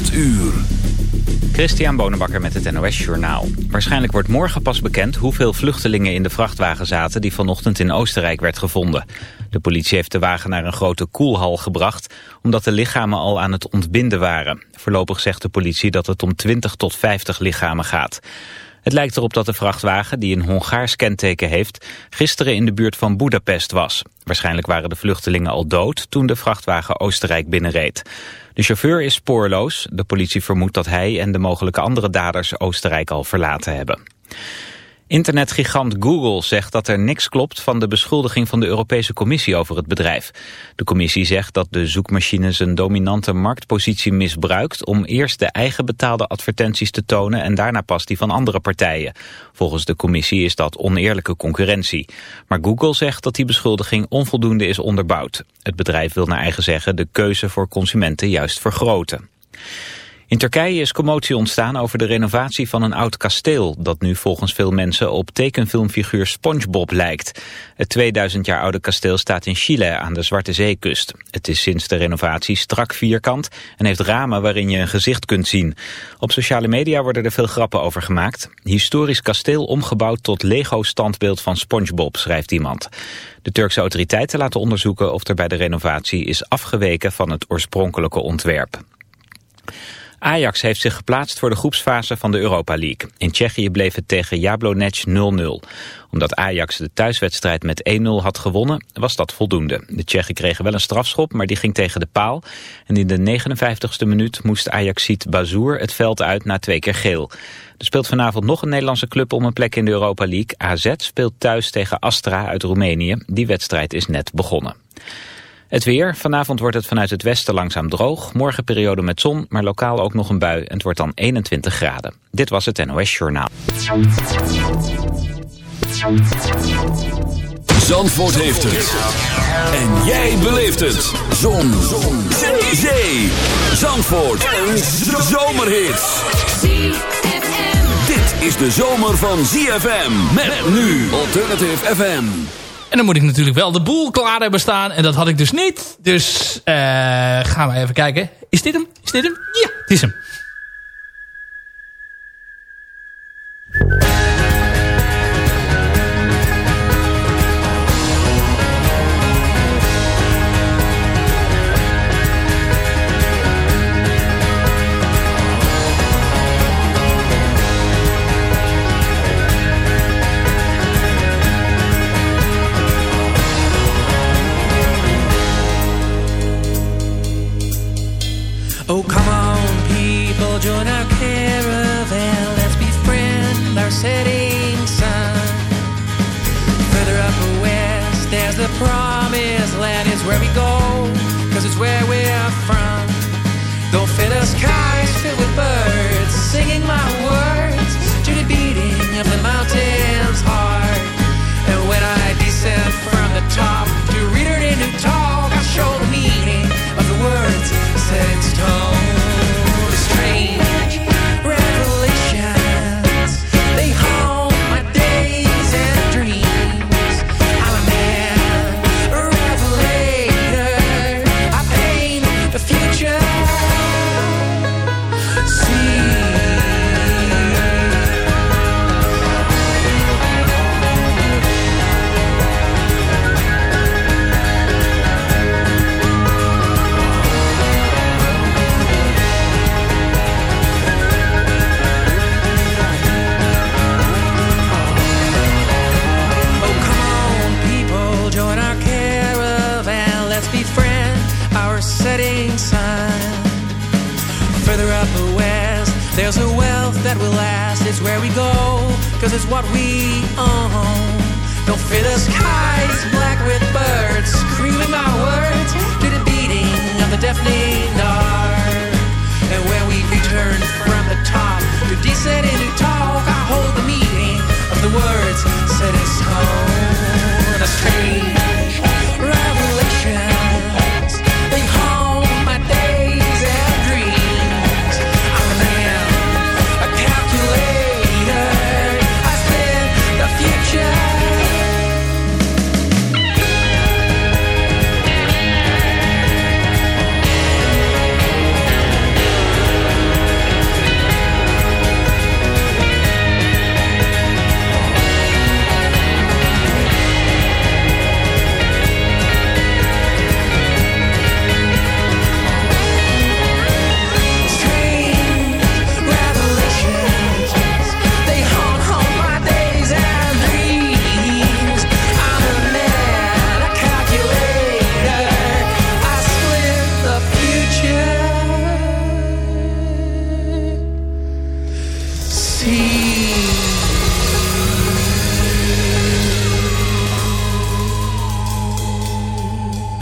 8 uur. Christian Bonenbakker met het NOS Journaal. Waarschijnlijk wordt morgen pas bekend hoeveel vluchtelingen in de vrachtwagen zaten... die vanochtend in Oostenrijk werd gevonden. De politie heeft de wagen naar een grote koelhal gebracht... omdat de lichamen al aan het ontbinden waren. Voorlopig zegt de politie dat het om 20 tot 50 lichamen gaat. Het lijkt erop dat de vrachtwagen, die een Hongaars kenteken heeft... gisteren in de buurt van Budapest was. Waarschijnlijk waren de vluchtelingen al dood toen de vrachtwagen Oostenrijk binnenreed. De chauffeur is spoorloos. De politie vermoedt dat hij en de mogelijke andere daders Oostenrijk al verlaten hebben. Internetgigant Google zegt dat er niks klopt van de beschuldiging van de Europese Commissie over het bedrijf. De commissie zegt dat de zoekmachine zijn dominante marktpositie misbruikt om eerst de eigen betaalde advertenties te tonen en daarna pas die van andere partijen. Volgens de commissie is dat oneerlijke concurrentie. Maar Google zegt dat die beschuldiging onvoldoende is onderbouwd. Het bedrijf wil naar eigen zeggen de keuze voor consumenten juist vergroten. In Turkije is commotie ontstaan over de renovatie van een oud kasteel... dat nu volgens veel mensen op tekenfilmfiguur SpongeBob lijkt. Het 2000 jaar oude kasteel staat in Chile aan de Zwarte Zeekust. Het is sinds de renovatie strak vierkant en heeft ramen waarin je een gezicht kunt zien. Op sociale media worden er veel grappen over gemaakt. Historisch kasteel omgebouwd tot Lego-standbeeld van SpongeBob, schrijft iemand. De Turkse autoriteiten laten onderzoeken of er bij de renovatie is afgeweken van het oorspronkelijke ontwerp. Ajax heeft zich geplaatst voor de groepsfase van de Europa League. In Tsjechië bleef het tegen Jablonec 0-0. Omdat Ajax de thuiswedstrijd met 1-0 had gewonnen, was dat voldoende. De Tsjechen kregen wel een strafschop, maar die ging tegen de paal. En in de 59ste minuut moest Ajaxiet Bazoer het veld uit na twee keer geel. Er speelt vanavond nog een Nederlandse club om een plek in de Europa League. AZ speelt thuis tegen Astra uit Roemenië. Die wedstrijd is net begonnen. Het weer. Vanavond wordt het vanuit het westen langzaam droog. Morgen periode met zon, maar lokaal ook nog een bui. En het wordt dan 21 graden. Dit was het NOS Journaal. Zandvoort heeft het. En jij beleeft het. Zon. zon. Zee. Zandvoort. Een zomerhit. Dit is de zomer van ZFM. Met nu Alternative FM. En dan moet ik natuurlijk wel de boel klaar hebben staan. En dat had ik dus niet. Dus uh, gaan we even kijken. Is dit hem? Is dit hem? Ja, het is hem.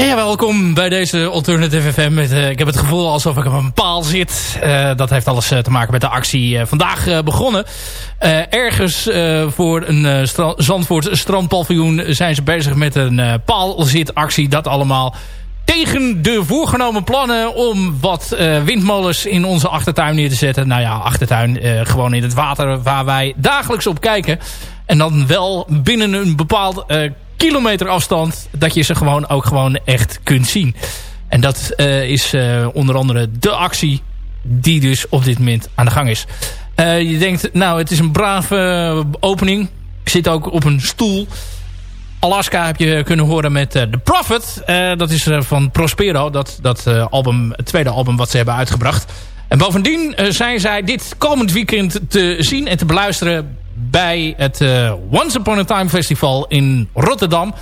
Welkom bij deze Alternative FM. Met, uh, ik heb het gevoel alsof ik op een paal zit. Uh, dat heeft alles uh, te maken met de actie vandaag begonnen. ergens voor een stra Zandvoort strandpaviljoen zijn ze bezig met een paalzitactie. Dat allemaal tegen de voorgenomen plannen om wat windmolens in onze achtertuin neer te zetten. Nou ja, achtertuin gewoon in het water waar wij dagelijks op kijken. En dan wel binnen een bepaald kilometer afstand... dat je ze gewoon ook gewoon echt kunt zien. En dat uh, is uh, onder andere de actie die dus op dit moment aan de gang is. Uh, je denkt, nou het is een brave opening. Ik zit ook op een stoel. Alaska heb je kunnen horen met The Prophet. dat is van Prospero, dat, dat album, het tweede album wat ze hebben uitgebracht. En bovendien zijn zij dit komend weekend te zien en te beluisteren bij het uh, Once Upon a Time Festival in Rotterdam.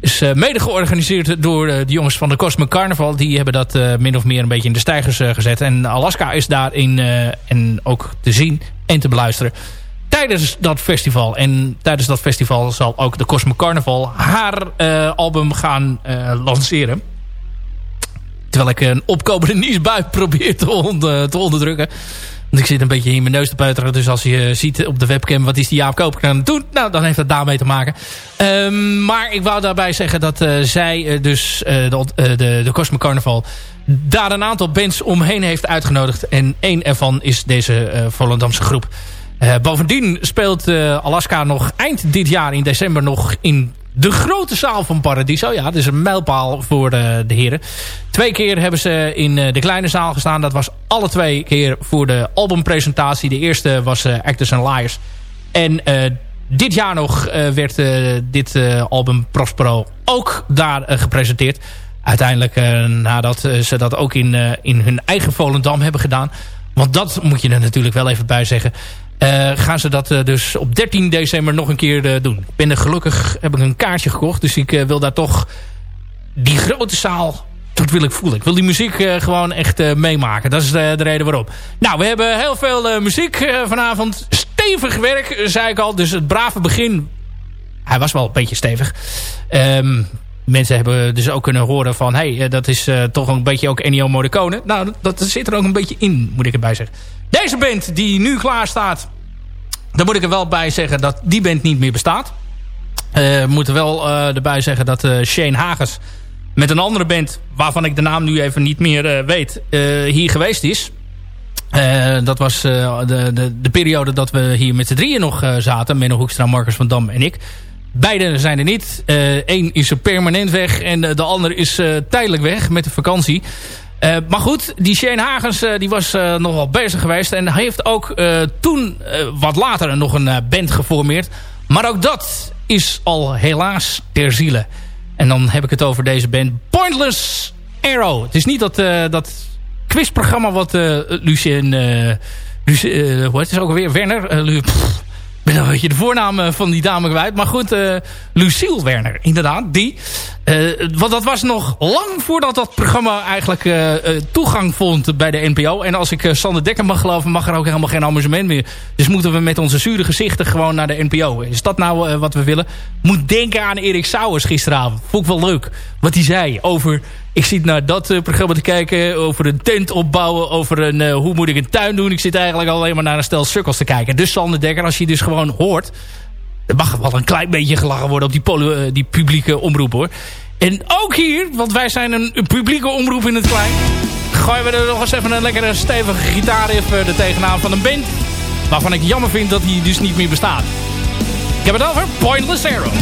Is uh, mede georganiseerd door uh, de jongens van de Cosmic Carnival. Die hebben dat min of meer een beetje in de stijgers gezet. En Alaska is daarin en ook te zien en te beluisteren tijdens dat festival. En tijdens dat festival zal ook de Cosmic Carnival haar album gaan lanceren. Terwijl ik een opkomende nieuwsbui probeer te, te onderdrukken. Ik zit een beetje in mijn neus te peuteren. Dus als je ziet op de webcam wat is die Jaap Koper aan het doen. Nou, dan heeft dat daarmee te maken. Um, maar ik wou daarbij zeggen dat uh, zij uh, dus de, de, de Cosmic Carnival daar een aantal bands omheen heeft uitgenodigd. En één ervan is deze Volendamse groep. bovendien speelt Alaska nog eind dit jaar in december nog in de grote zaal van Paradiso. Ja, dat is een mijlpaal voor de, de heren. Twee keer hebben ze in eh, de kleine zaal gestaan. Dat was alle twee keer voor de albumpresentatie. De eerste was uh, Actors and Liars. En dit jaar nog werd dit album Prospero ook daar gepresenteerd. Uiteindelijk nadat ze dat ook in, in hun eigen Volendam hebben gedaan. Want dat moet je er natuurlijk wel even bij zeggen. Uh, gaan ze dat uh, dus op 13 december nog een keer uh, doen. Ik ben er gelukkig, heb ik een kaartje gekocht. Dus ik wil daar toch die grote zaal, dat wil ik voelen. Ik wil die muziek gewoon echt meemaken. Dat is de, de, reden waarom. Nou, we hebben heel veel muziek vanavond. Stevig werk, zei ik al. Dus het brave begin, hij was wel een beetje stevig. Um, mensen hebben dus ook kunnen horen van... hé, hey, dat is toch een beetje ook Ennio Morricone. Nou, dat, dat zit er ook een beetje in, moet ik erbij zeggen. Deze band die nu klaar staat... daar moet ik er wel bij zeggen dat die band niet meer bestaat. Uh, moeten wel uh, erbij zeggen dat uh, Shane Hagens... met een andere band, waarvan ik de naam nu even niet meer weet... hier geweest is. dat was de, de, de, periode dat we hier met z'n drieën nog zaten. Menno Hoekstra, Marcus van Dam en ik. Beide zijn er niet. Eén is er permanent weg en de ander is tijdelijk weg met de vakantie. Uh, maar goed, die Shane Hagens uh, die was uh, nog wel bezig geweest. En heeft ook toen wat later nog een band geformeerd. Maar ook dat is al helaas ter ziele. En dan heb ik het over deze band Pointless Arrow. Het is niet dat, dat quizprogramma wat Lucien... Lucien hoe heet het ook alweer? Werner? Pff, ben een beetje de voornaam van die dame kwijt. Maar goed, uh, Lucille Werner, inderdaad. Die. Uh, want dat was nog lang voordat dat programma eigenlijk toegang vond bij de NPO. En als ik Sander Dekker mag geloven, mag er ook helemaal geen amusement meer. Dus moeten we met onze zure gezichten gewoon naar de NPO. Is dat nou wat we willen? Moet denken aan Erik Sauers gisteravond. Vond ik wel leuk. Wat hij zei over... Ik zit naar dat programma te kijken. Over een tent opbouwen. Over een, hoe moet ik een tuin doen. Ik zit eigenlijk alleen maar naar een stel sukkels te kijken. Dus Sander Dekker, als je dus gewoon hoort... Er mag wel een klein beetje gelachen worden op die, die publieke omroep hoor. En ook hier, want wij zijn een, publieke omroep in het klein... gooien we er nog eens even een lekkere stevige gitaarriff er tegenaan van een band... waarvan ik jammer vind dat die dus niet meer bestaat. Ik heb het over Pointless Arrow.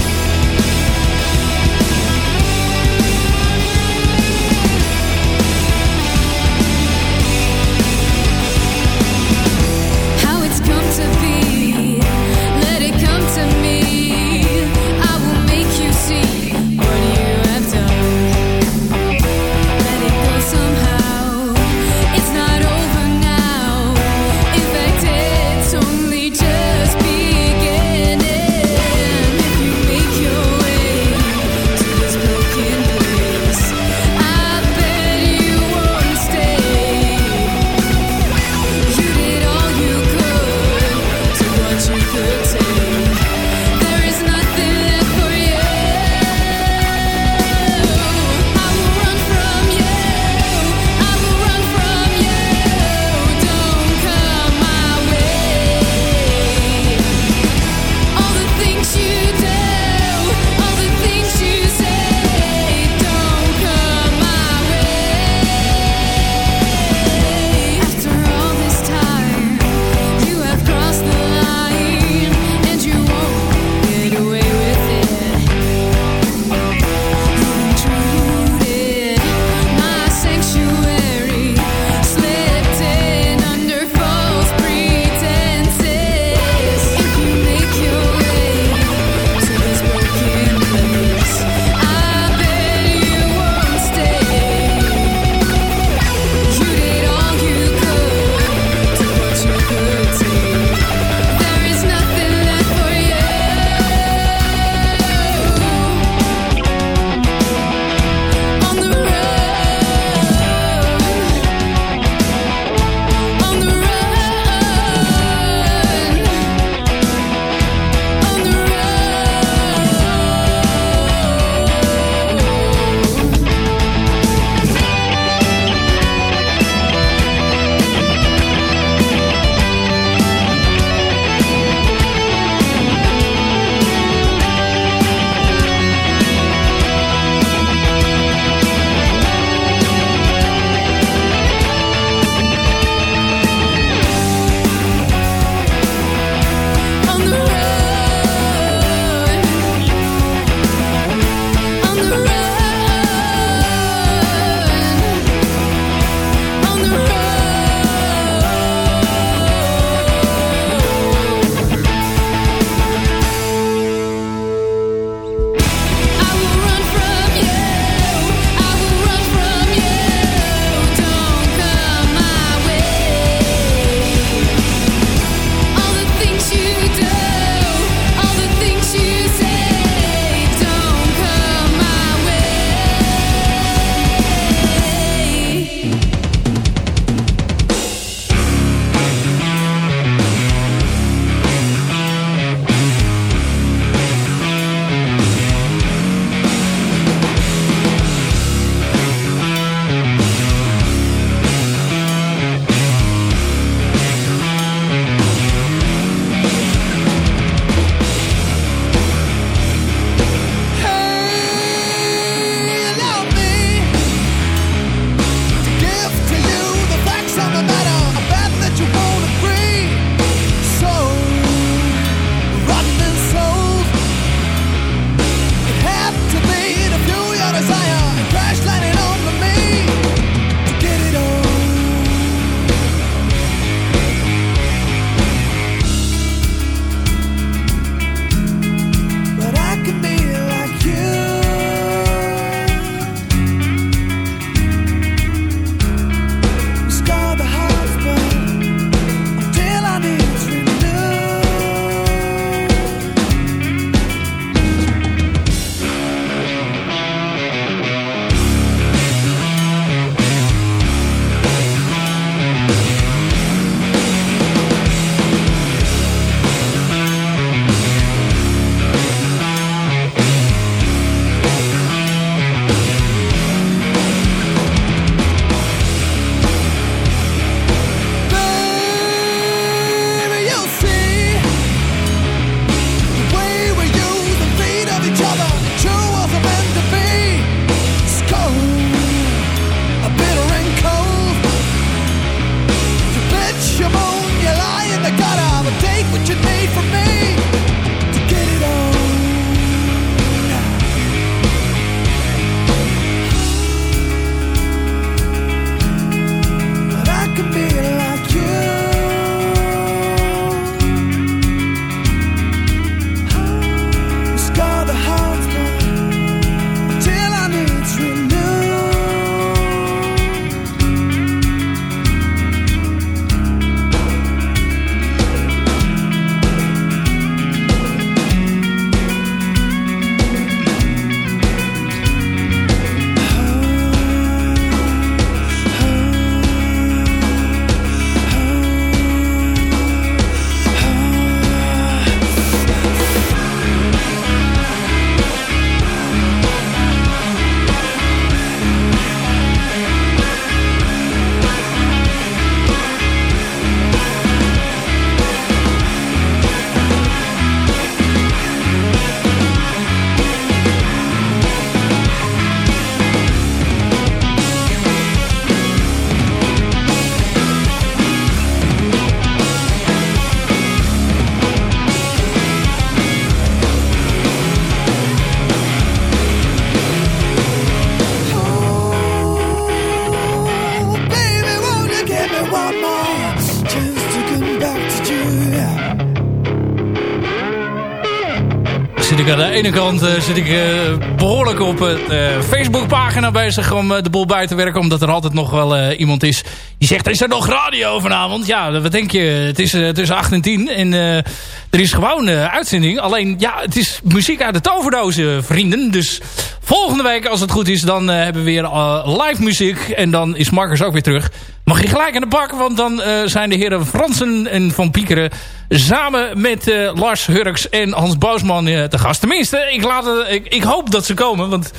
Ene kant uh, zit ik, uh, behoorlijk op het uh, Facebookpagina bezig om de boel bij te werken. Omdat er altijd nog wel iemand is die zegt, is er nog radio vanavond? Ja, wat denk je? Het is tussen 8 en 10 en er is gewoon uitzending. Alleen, ja, het is muziek uit de toverdozen, vrienden. Dus volgende week, als het goed is, dan hebben we weer live muziek. En dan is Marcus ook weer terug. Mag je gelijk aan de bak, want dan zijn de heren Fransen en Van Piekeren samen met Lars Hurks en Hans Boosman te gast. Tenminste, ik, laat ik, ik, hoop dat ze komen, want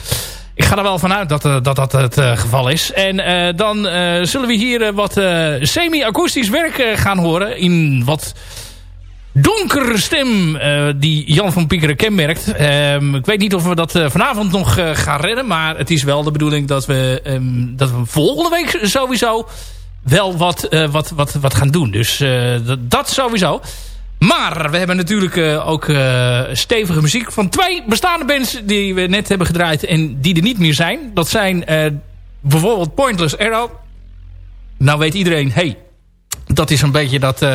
ik ga er wel vanuit dat dat, dat het geval is. En dan zullen we hier wat semi-akoestisch werk gaan horen in wat donkere stem die Jan van Piekeren kenmerkt. Ehm, ik weet niet of we dat vanavond nog gaan redden, maar het is wel de bedoeling dat we, um, dat we volgende week sowieso wel wat, wat, wat, wat gaan doen. Dus dat sowieso. Maar we hebben natuurlijk ook stevige muziek van twee bestaande bands die we net hebben gedraaid en die er niet meer zijn. Dat zijn bijvoorbeeld Pointless Arrow. Nou weet iedereen, hey, dat is een beetje dat,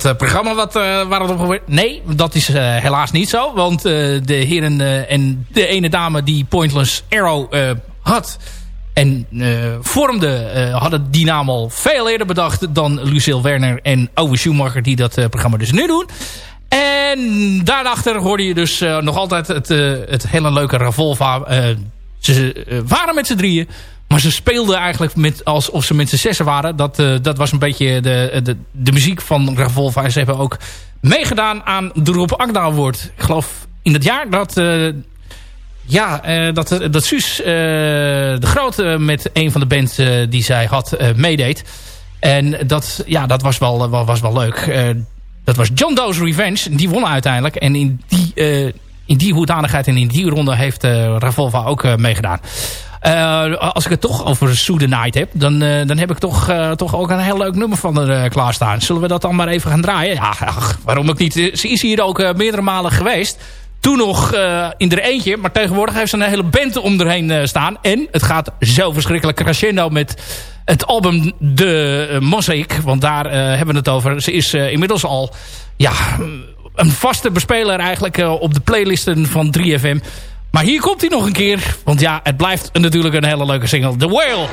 dat programma wat, waar het op gebeurt. Nee, dat is helaas niet zo. Want de heren en de ene dame die Pointless Arrow had en vormde, hadden die naam al veel eerder bedacht dan Lucille Werner en Owe Schumacher die dat programma dus nu doen. En daarachter hoorde je dus nog altijd het, het hele leuke Ravolva. ze waren met z'n drieën, maar ze speelden eigenlijk met, alsof ze met z'n zessen waren. Dat, dat was een beetje de, de, de muziek van Ravolva. En ze hebben ook meegedaan aan de Roep Agda. Ik geloof in het jaar dat ja, uh, dat, dat Suus de Grote met een van de bands die zij had meedeed. En dat, ja, dat was wel, was wel leuk. dat was John Doe's Revenge. Die won uiteindelijk. En in die, in die hoedanigheid en in die ronde heeft Ravolva ook meegedaan. Als ik het toch over Sue the Night heb... dan, dan heb ik toch, toch ook een heel leuk nummer van er klaarstaan. Zullen we dat dan maar even gaan draaien? Ja, ach, waarom ook niet? Ze is hier ook meerdere malen geweest... Toen nog in er eentje. Maar tegenwoordig heeft ze een hele band om erheen staan. En het gaat zo verschrikkelijk crescendo met het album De uh, Mosaic. Want daar hebben we het over. Ze is inmiddels al ja, een vaste bespeler eigenlijk op de playlisten van 3FM. Maar hier komt hij nog een keer. Want ja, het blijft natuurlijk een hele leuke single. The Whale.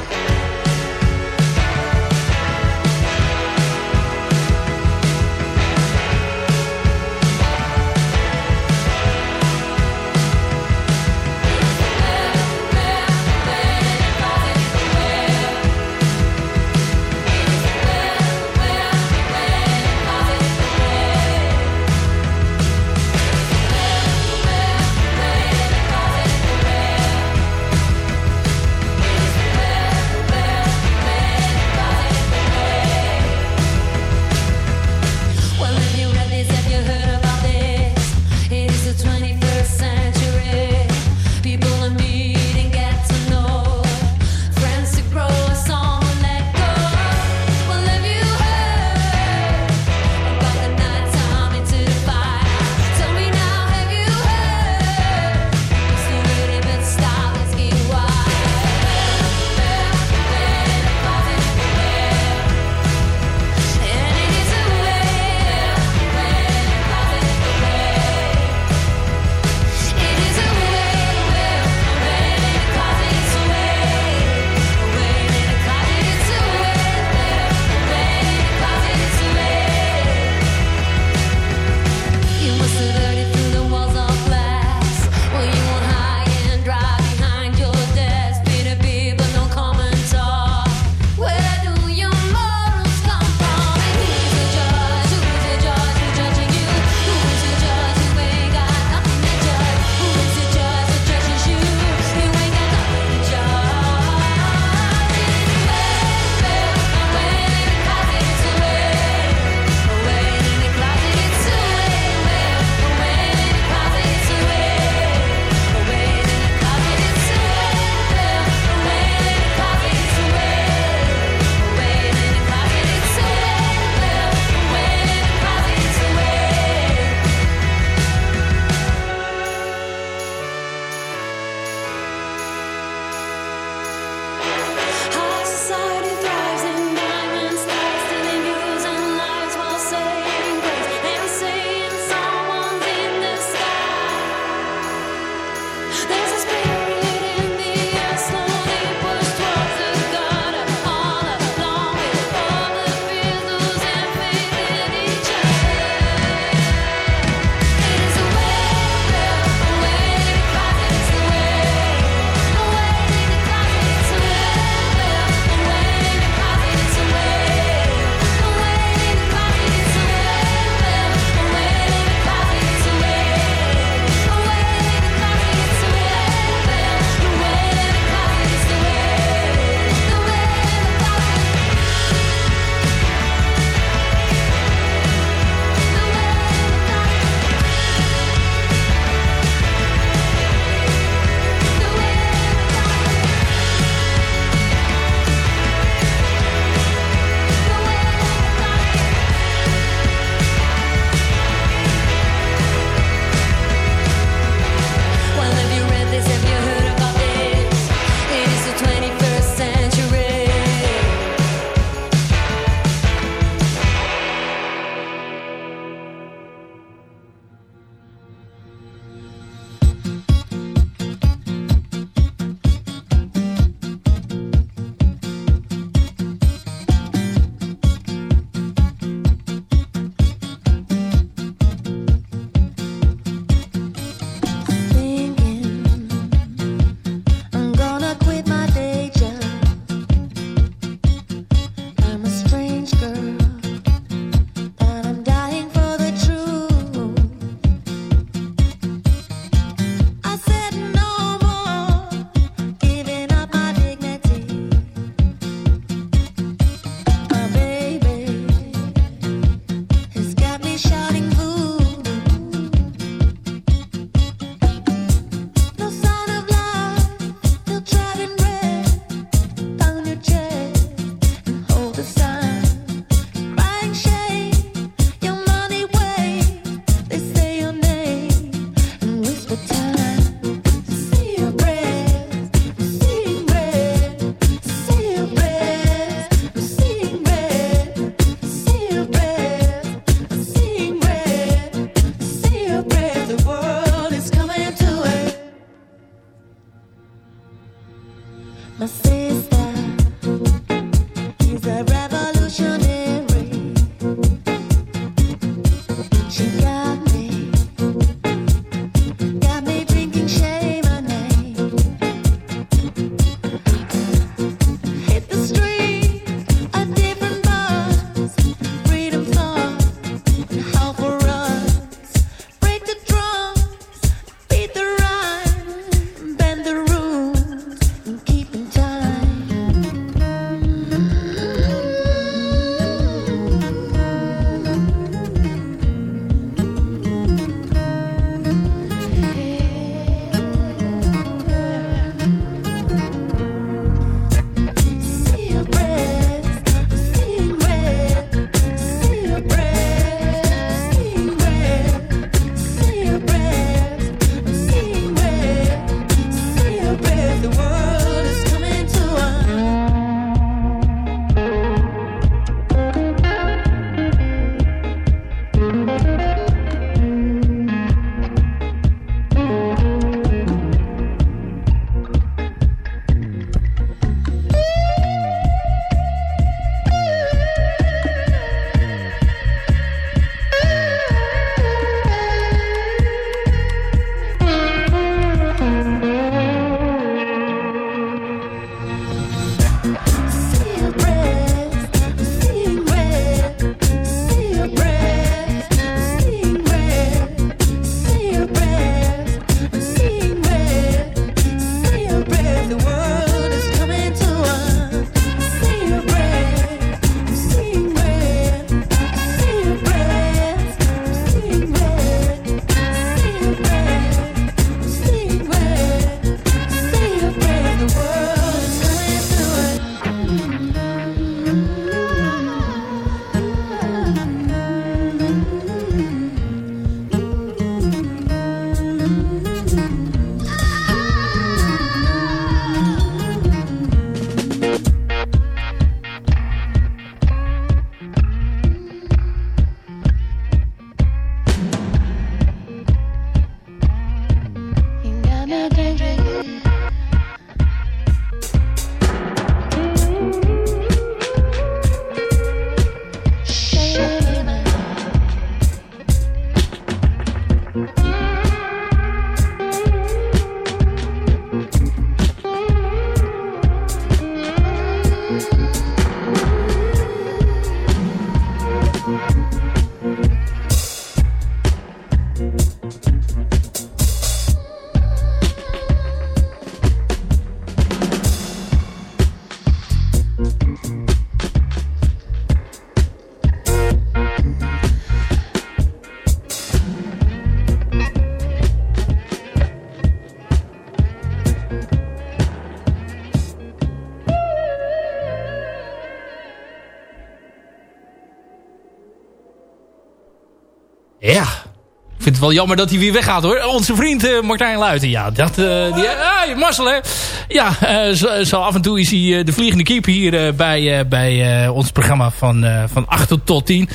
Wel jammer dat hij weer weggaat hoor. Onze vriend uh, Martijn Luiten. Ja, dat... Uh, die, Marcel hè. Ja, zo, zo, af en toe is hij de vliegende keep hier bij, bij ons programma van, van 8 tot 10.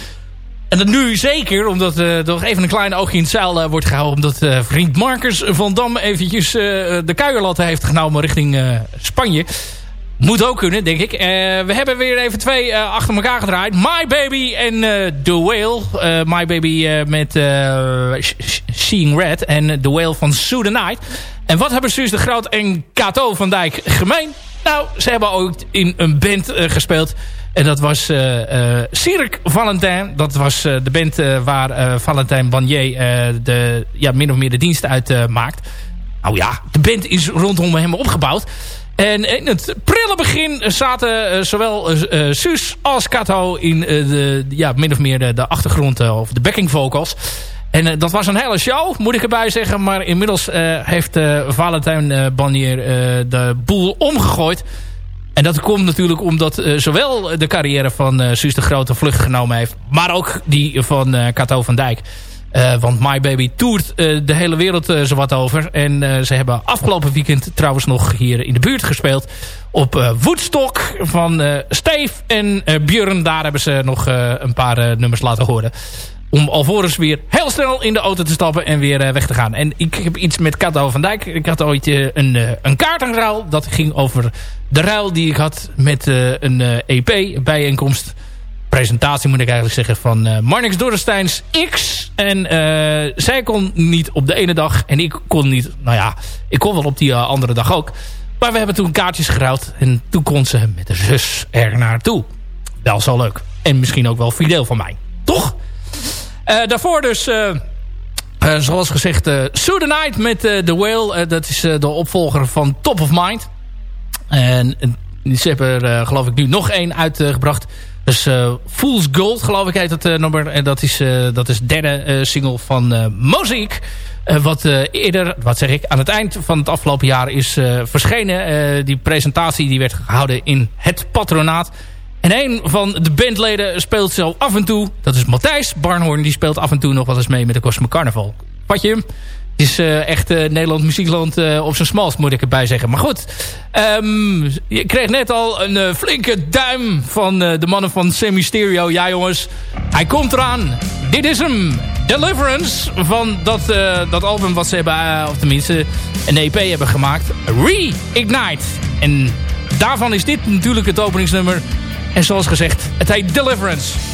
En dat nu zeker, omdat er nog even een klein oogje in het zeil wordt gehouden. Omdat vriend Marcus van Dam eventjes de kuierlat heeft genomen richting Spanje. Moet ook kunnen, denk ik. Uh, we hebben weer even twee uh, achter elkaar gedraaid. My Baby en uh, The Whale. My Baby met Seeing Red. En The Whale van Sue the Night. En wat hebben Suus de Groot en Kato van Dijk gemeen? Nou, ze hebben ook in een band gespeeld. En dat was Cirque Valentin. Dat was de band waar Valentin Banier de, ja, min of meer de dienst uit maakt. Nou ja, de band is rondom hem opgebouwd. En in het prille begin zaten uh, zowel uh, Suus als Kato in de, ja, min of meer de, achtergrond of de backing vocals. En dat was een hele show, moet ik erbij zeggen. Maar inmiddels heeft Valentijn Banier de boel omgegooid. En dat komt natuurlijk omdat zowel de carrière van Suus de Grote vlucht genomen heeft... maar ook die van Kato van Dijk... Uh, want My Baby toert uh, de hele wereld uh, zowat over. En ze hebben afgelopen weekend trouwens nog hier in de buurt gespeeld. Op Woodstock van Steve en Björn. Daar hebben ze nog een paar nummers laten horen. Om alvorens weer heel snel in de auto te stappen en weer weg te gaan. En ik heb iets met Kato van Dijk. Ik had ooit een, een kaartenruil. Dat ging over de ruil die ik had met een EP-bijeenkomst presentatie moet ik eigenlijk zeggen van uh, Marnix Dorresteins X. En uh, zij kon niet op de ene dag en ik kon niet, nou ja, ik kon wel op die uh, andere dag ook. Maar we hebben toen kaartjes geruild en toen kon ze met de zus er naartoe. Wel zo leuk. En misschien ook wel fideel van mij. Toch? daarvoor dus... zoals gezegd, uh, the Night met The Whale. dat is de opvolger van Top of Mind. En ze hebben er geloof ik nu nog één uitgebracht. Dus uh, Fool's Gold, geloof ik, heet dat uh, nummer. En dat is, uh, dat is de derde single van Mosaic. wat eerder, wat zeg ik, aan het eind van het afgelopen jaar is verschenen. die presentatie die werd gehouden in het patronaat. En een van de bandleden speelt zo af en toe. Dat is Matthijs Barnhoorn. Die speelt af en toe nog wel eens mee met de. Wat je hem? Is uh, echt uh, Nederland muziekland uh, op zijn smalst, moet ik erbij zeggen. Maar goed, um, je kreeg net al een flinke duim van de mannen van Semi Stereo. Ja jongens, hij komt eraan. Dit is hem. Deliverance van dat, dat album wat ze hebben, of tenminste een EP hebben gemaakt. Reignite. En daarvan is dit natuurlijk het openingsnummer. En zoals gezegd, het heet Deliverance.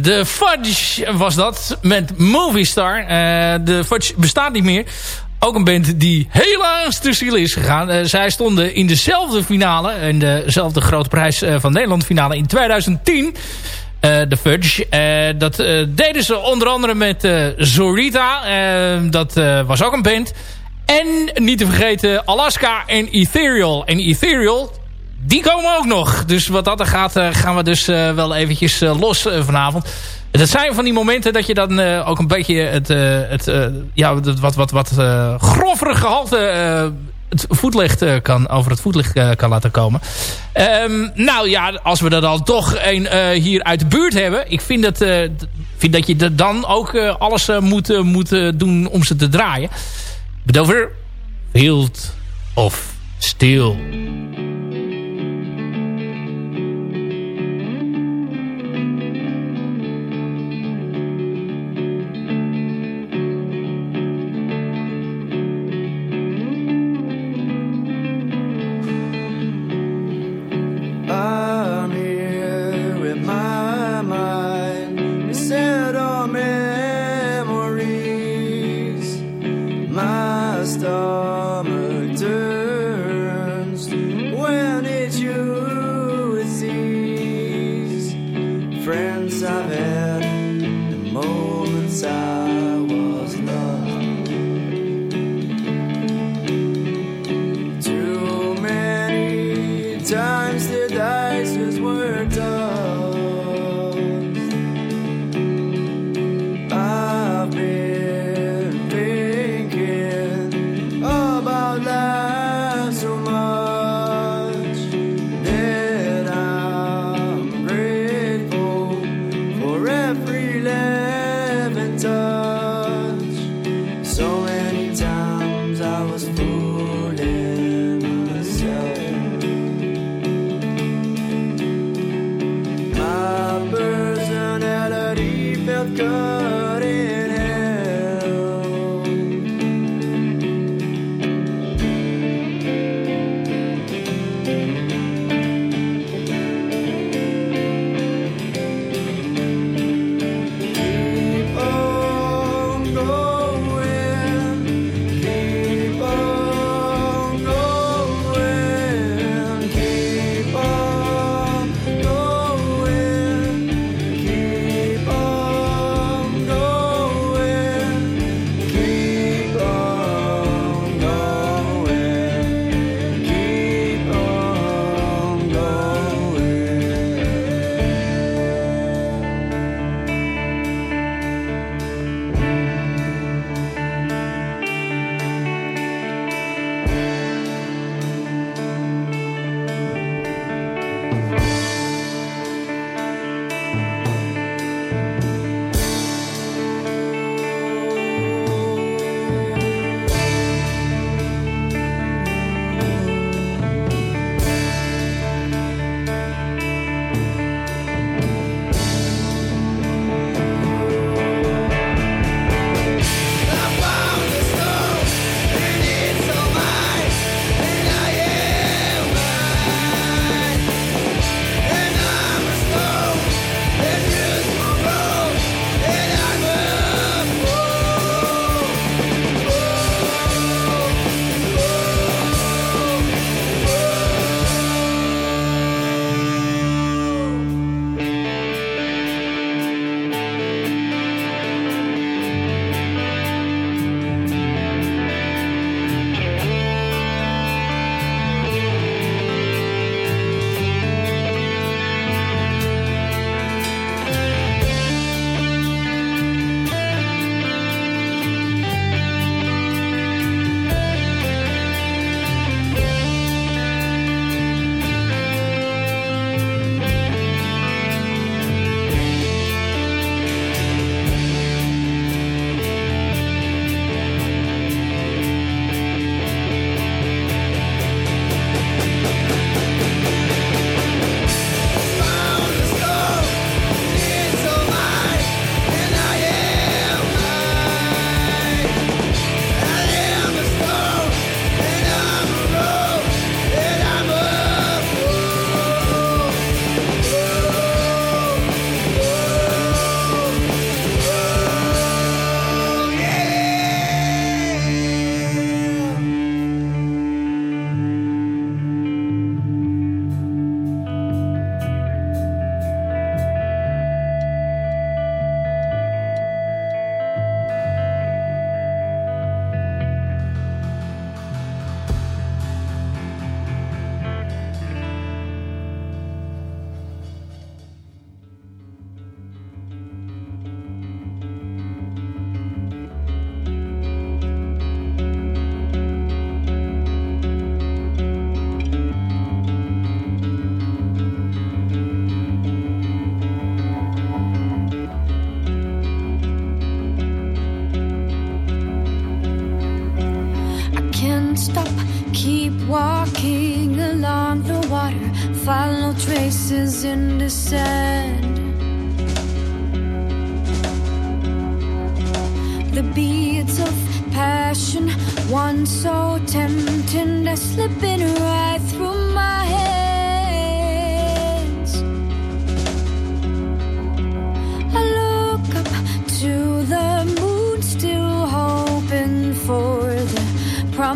de Fudge was dat, met Movie Star. de Fudge bestaat niet meer. Ook een band die helaas te ziel is gegaan. zij stonden in dezelfde finale, in dezelfde grote prijs van Nederland finale in 2010... de Fudge. dat deden ze onder andere met Zorita. dat was ook een band. En niet te vergeten Alaska en Ethereal. En Ethereal, die komen ook nog. Dus wat dat er gaat, eh, gaan we dus uh, wel eventjes uh, los vanavond. Dat zijn van die momenten dat je dan ook een beetje het, het ja, wat, wat, wat grovere gehalte het voetlicht kan, over het voetlicht kan laten komen. Um, nou ja, als we er dan toch een hier uit de buurt hebben. Ik vind dat, vind dat je dan ook alles moet, moet doen om ze te draaien. Over Field of Steel.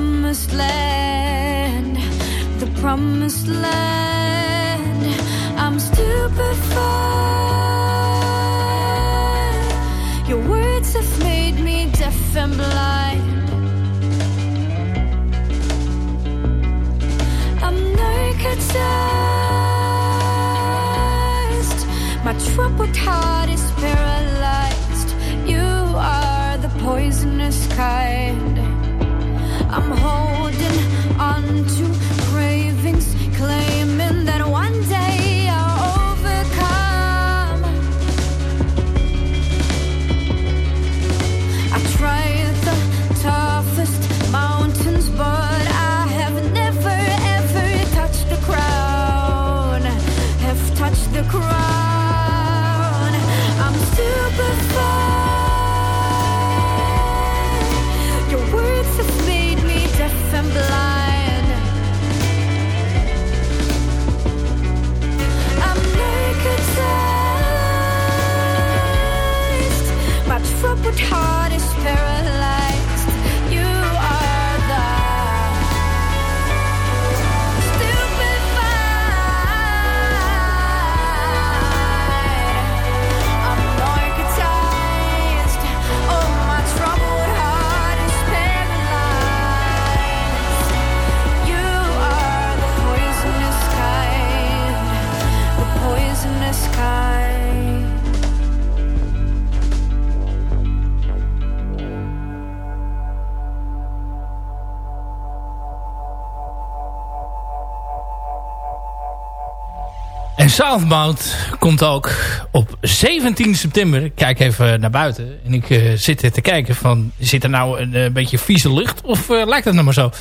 Promised land, the promised land. I'm stupefied. Your words have made me deaf and blind. I'm narcotized. My troubled heart En Southbound komt ook op 17 september. Ik kijk even naar buiten. En ik eh, zit te kijken van... Zit er nou een eh, beetje vieze lucht? Of eh, lijkt het nou maar zo? Ik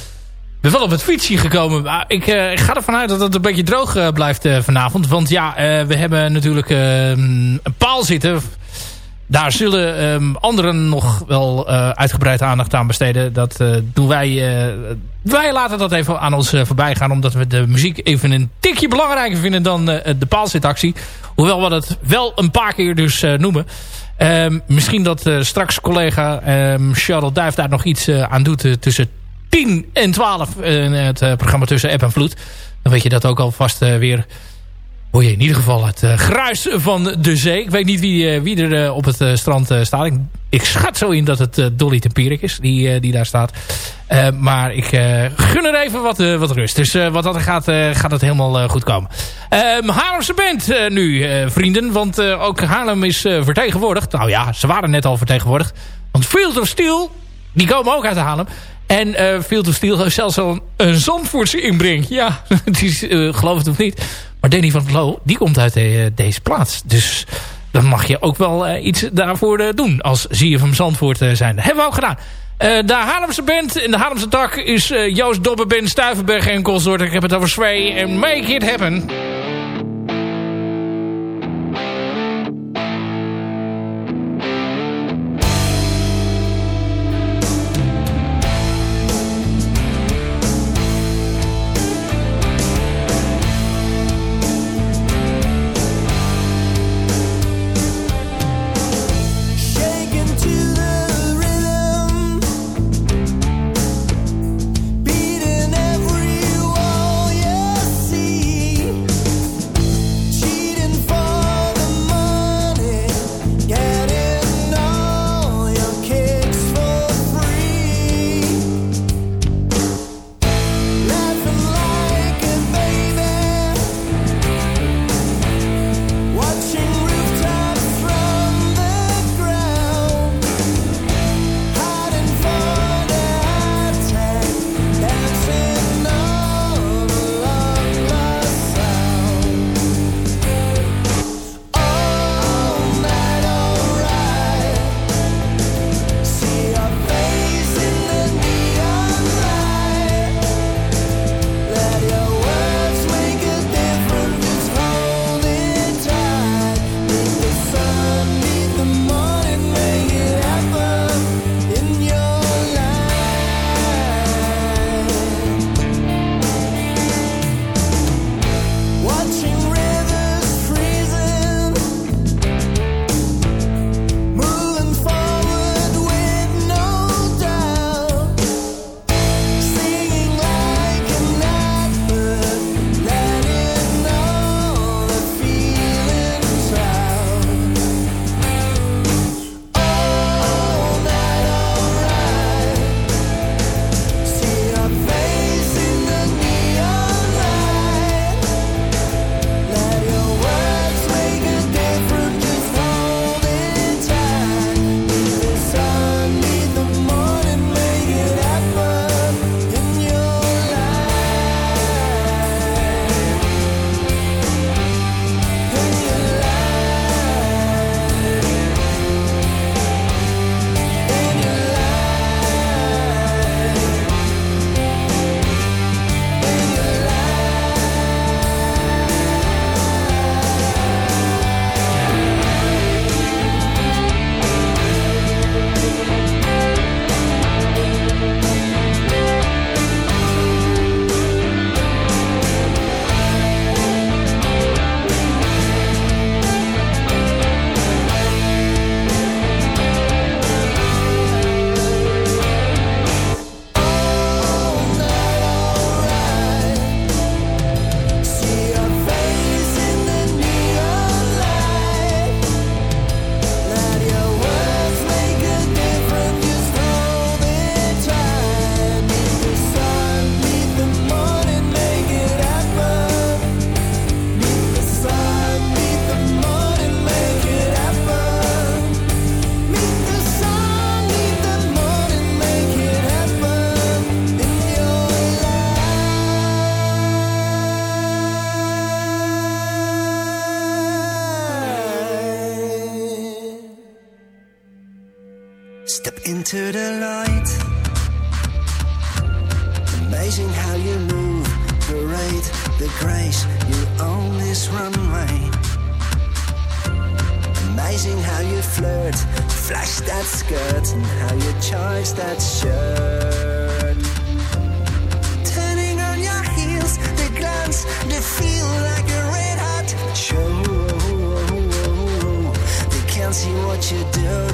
ben wel op het fietsje gekomen. Maar ik, eh, ik ga ervan uit dat het een beetje droog blijft vanavond. Want ja, we hebben natuurlijk eh, een paal zitten. Daar zullen ehm, anderen nog wel uitgebreid aandacht aan besteden. Dat doen wij... wij laten dat even aan ons eh, voorbij gaan. Omdat we de muziek even een tikje belangrijker vinden dan eh, de paalzitactie. Hoewel we dat wel een paar keer dus eh, noemen. Ehm, misschien dat straks collega ehm Charlotte Duif daar nog iets aan doet. tussen 10 en 12 in het programma tussen app en vloed. Dan weet je dat ook alvast weer hoor in ieder geval het uh, gruis van de zee. Ik weet niet wie, uh, wie er uh, op het strand staat. Ik, schat zo in dat het Dolly Tempierik is die, die daar staat. maar ik gun er even wat, wat rust. Dus wat dat gaat, gaat het helemaal goed komen. Um, Haarlemse band nu, vrienden. Want ook Haarlem is vertegenwoordigd. Nou ja, ze waren net al vertegenwoordigd. Want Field of Steel, die komen ook uit Haarlem. En uh, Field of Steel heeft zelfs al een Zandvoortse inbreng. Ja, het geloof het of niet. Maar Danny van Loo, die komt uit de, deze plaats. Dus dan mag je ook wel uh, iets daarvoor doen. Als van Zandvoort zijn. Hebben we ook gedaan. de Haarlemse band in de Haarlemse tak is Joost Dobbe, Ben Stuivenberg en Consort. Ik heb het over Sway en Make It Happen.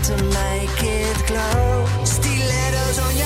to make it glow. Stilettos on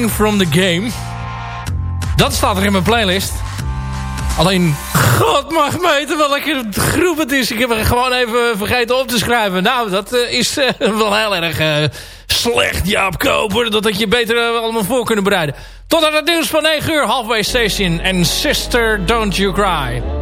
From the Game. Dat staat er in mijn playlist. Alleen, god mag meten welke groep het is. Ik heb er gewoon even vergeten op te schrijven. Nou, dat eh, is eh, wel heel erg eh, slecht, Jaap Koper. Dat had je beter allemaal voor kunnen bereiden. Tot aan het nieuws van 9 uur, halfway station. En Sister, don't you cry.